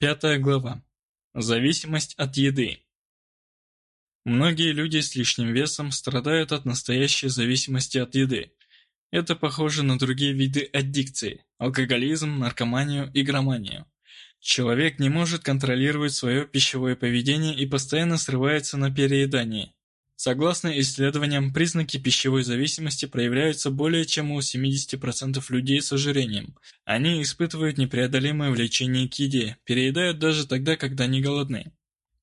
Пятая глава. Зависимость от еды. Многие люди с лишним весом страдают от настоящей зависимости от еды. Это похоже на другие виды аддикции – алкоголизм, наркоманию, игроманию. Человек не может контролировать свое пищевое поведение и постоянно срывается на переедании. Согласно исследованиям, признаки пищевой зависимости проявляются более чем у 70% людей с ожирением. Они испытывают непреодолимое влечение к еде, переедают даже тогда, когда не голодны.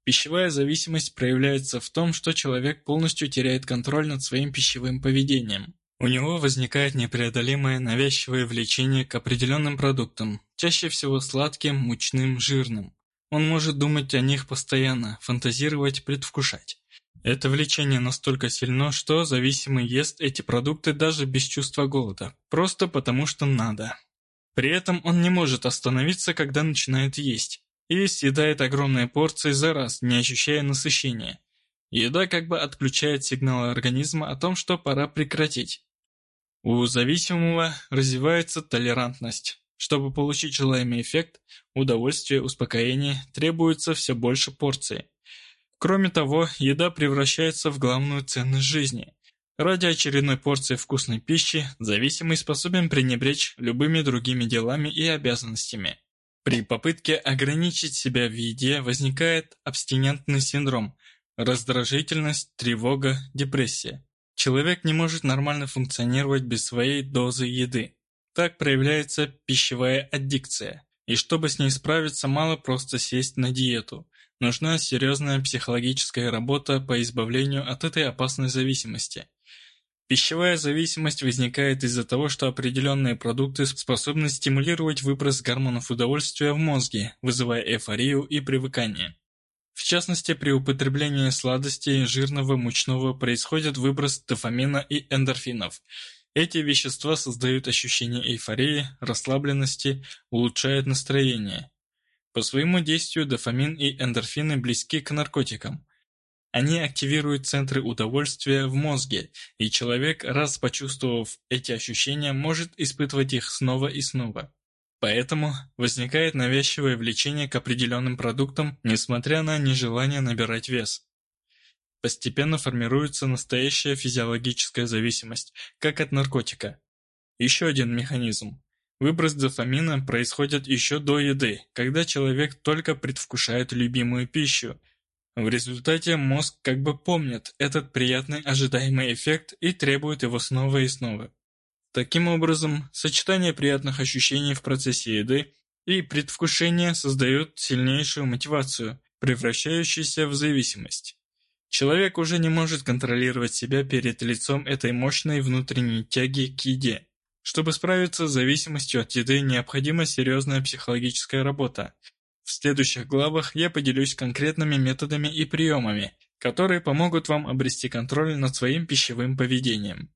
Пищевая зависимость проявляется в том, что человек полностью теряет контроль над своим пищевым поведением. У него возникает непреодолимое навязчивое влечение к определенным продуктам, чаще всего сладким, мучным, жирным. Он может думать о них постоянно, фантазировать, предвкушать. Это влечение настолько сильно, что зависимый ест эти продукты даже без чувства голода, просто потому что надо. При этом он не может остановиться, когда начинает есть, и съедает огромные порции за раз, не ощущая насыщения. Еда как бы отключает сигналы организма о том, что пора прекратить. У зависимого развивается толерантность. Чтобы получить желаемый эффект, удовольствие, успокоение, требуется все больше порций. Кроме того, еда превращается в главную ценность жизни. Ради очередной порции вкусной пищи зависимый способен пренебречь любыми другими делами и обязанностями. При попытке ограничить себя в еде возникает абстинентный синдром, раздражительность, тревога, депрессия. Человек не может нормально функционировать без своей дозы еды. Так проявляется пищевая аддикция. И чтобы с ней справиться, мало просто сесть на диету. Нужна серьезная психологическая работа по избавлению от этой опасной зависимости. Пищевая зависимость возникает из-за того, что определенные продукты способны стимулировать выброс гормонов удовольствия в мозге, вызывая эйфорию и привыкание. В частности, при употреблении сладостей жирного мучного происходит выброс дофамина и эндорфинов. Эти вещества создают ощущение эйфории, расслабленности, улучшают настроение. По своему действию дофамин и эндорфины близки к наркотикам. Они активируют центры удовольствия в мозге, и человек, раз почувствовав эти ощущения, может испытывать их снова и снова. Поэтому возникает навязчивое влечение к определенным продуктам, несмотря на нежелание набирать вес. Постепенно формируется настоящая физиологическая зависимость, как от наркотика. Еще один механизм. Выброс дофамина происходит еще до еды, когда человек только предвкушает любимую пищу. В результате мозг как бы помнит этот приятный ожидаемый эффект и требует его снова и снова. Таким образом, сочетание приятных ощущений в процессе еды и предвкушения создает сильнейшую мотивацию, превращающуюся в зависимость. Человек уже не может контролировать себя перед лицом этой мощной внутренней тяги к еде. Чтобы справиться с зависимостью от еды, необходима серьезная психологическая работа. В следующих главах я поделюсь конкретными методами и приемами, которые помогут вам обрести контроль над своим пищевым поведением.